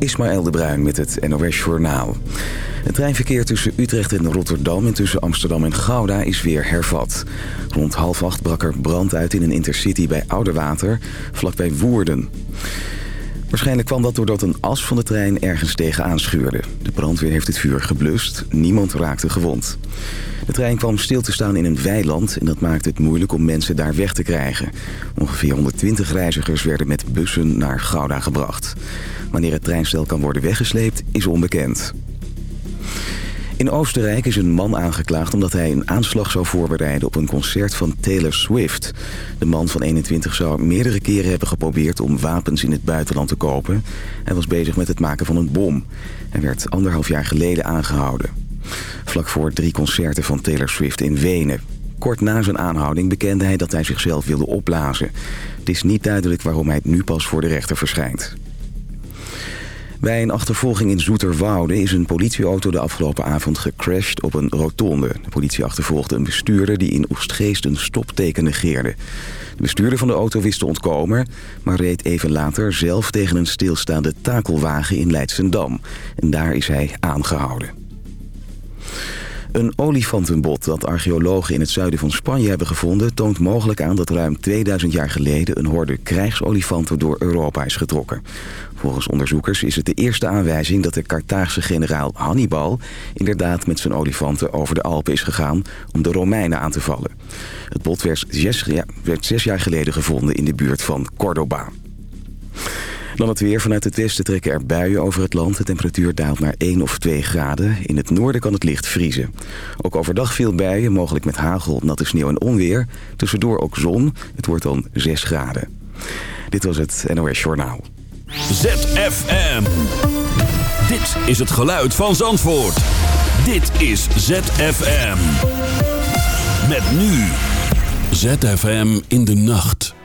Ismaël de Bruin met het NOS Journaal. Het treinverkeer tussen Utrecht en Rotterdam en tussen Amsterdam en Gouda is weer hervat. Rond half acht brak er brand uit in een intercity bij Ouderwater, vlakbij Woerden. Waarschijnlijk kwam dat doordat een as van de trein ergens tegenaan schuurde. De brandweer heeft het vuur geblust, niemand raakte gewond. De trein kwam stil te staan in een weiland en dat maakte het moeilijk om mensen daar weg te krijgen. Ongeveer 120 reizigers werden met bussen naar Gouda gebracht. Wanneer het treinstel kan worden weggesleept is onbekend. In Oostenrijk is een man aangeklaagd omdat hij een aanslag zou voorbereiden op een concert van Taylor Swift. De man van 21 zou meerdere keren hebben geprobeerd om wapens in het buitenland te kopen. Hij was bezig met het maken van een bom. Hij werd anderhalf jaar geleden aangehouden. Vlak voor drie concerten van Taylor Swift in Wenen. Kort na zijn aanhouding bekende hij dat hij zichzelf wilde opblazen. Het is niet duidelijk waarom hij nu pas voor de rechter verschijnt. Bij een achtervolging in Zoeterwoude is een politieauto de afgelopen avond gecrashed op een rotonde. De politie achtervolgde een bestuurder die in Oostgeest een stopteken negeerde. De bestuurder van de auto wist te ontkomen, maar reed even later zelf tegen een stilstaande takelwagen in Leidsendam. En daar is hij aangehouden. Een olifantenbot dat archeologen in het zuiden van Spanje hebben gevonden... toont mogelijk aan dat ruim 2000 jaar geleden een horde krijgsolifanten door Europa is getrokken. Volgens onderzoekers is het de eerste aanwijzing dat de Carthaagse generaal Hannibal... inderdaad met zijn olifanten over de Alpen is gegaan om de Romeinen aan te vallen. Het bot werd zes, werd zes jaar geleden gevonden in de buurt van Cordoba. Dan het weer. Vanuit het westen trekken er buien over het land. De temperatuur daalt naar 1 of 2 graden. In het noorden kan het licht vriezen. Ook overdag veel buien, mogelijk met hagel, natte sneeuw en onweer. Tussendoor ook zon. Het wordt dan 6 graden. Dit was het NOS Journaal. ZFM. Dit is het geluid van Zandvoort. Dit is ZFM. Met nu. ZFM in de nacht.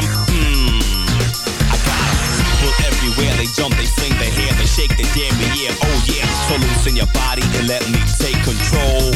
To the bottom. Mmm, I got 'em. People everywhere, they jump, they fling their hair, they shake their damn yeah, oh yeah. So loosen your body and let me take control.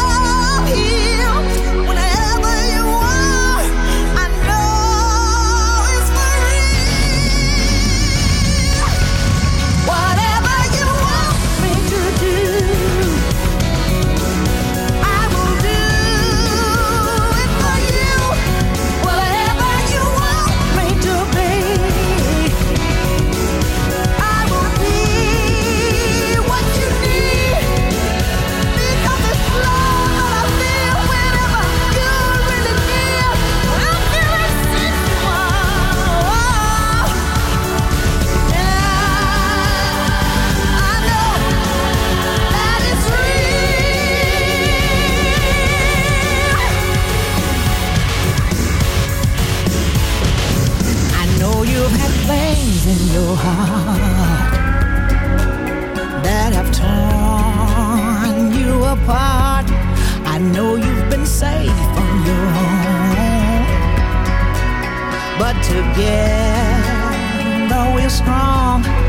together we're strong.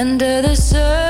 Under the surface,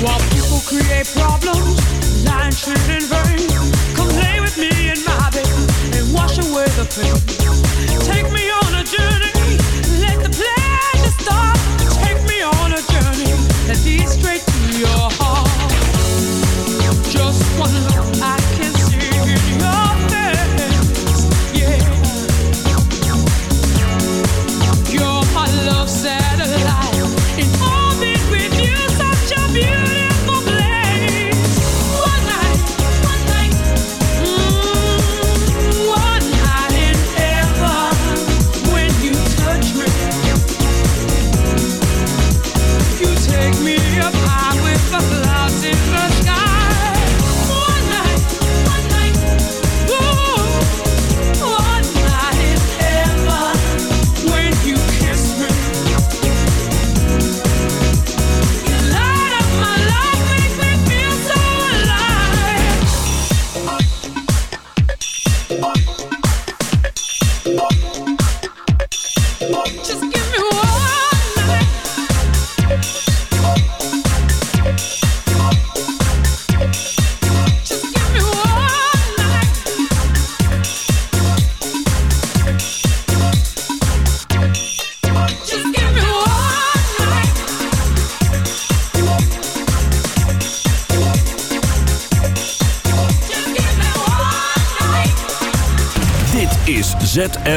While people create problems, lying vain. Come lay with me in my bed and wash away the pain. Take me